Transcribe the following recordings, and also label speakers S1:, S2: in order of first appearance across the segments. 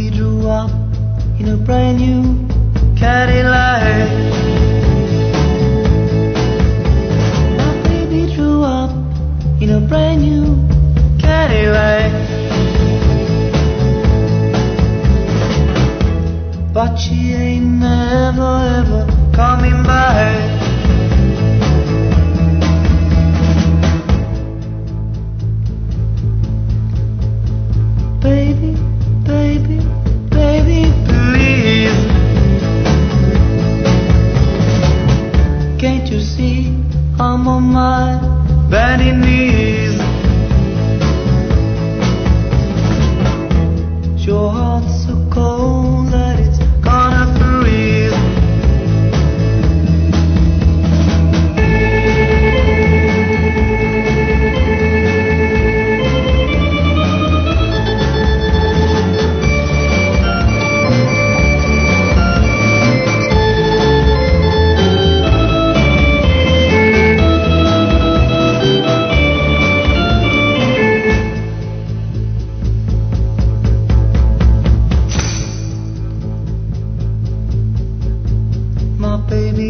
S1: baby drew up in a brand new Cadillac. My baby drew up in a brand new Cadillac. But she ain't never ever coming back. My knees? Your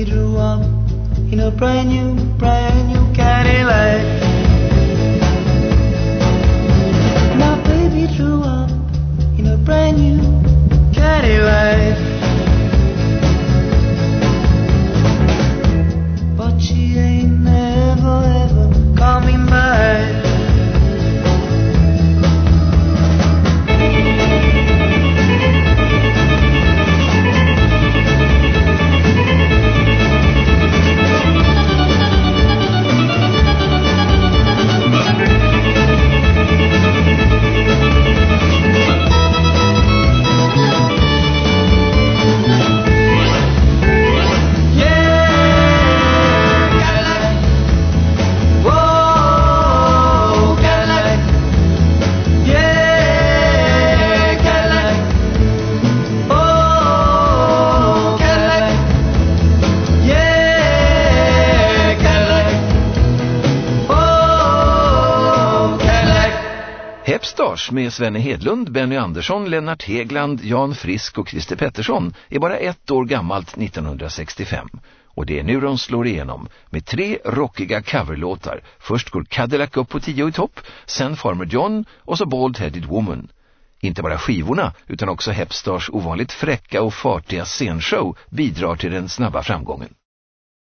S1: baby drew up in a brand new, brand new Cadillac. My baby drew up in a brand new Cadillac. But she ain't never ever coming back.
S2: Mustasch med Svenne Hedlund, Benny Andersson, Lennart Hegland, Jan Frisk och Christer Pettersson är bara ett år gammalt 1965. Och det är nu de slår igenom med tre rockiga coverlåtar. Först går Cadillac upp på tio i topp, sen Farmer John och så Bald Headed Woman. Inte bara skivorna utan också Hepstars ovanligt fräcka och fartiga scenshow bidrar till den snabba framgången.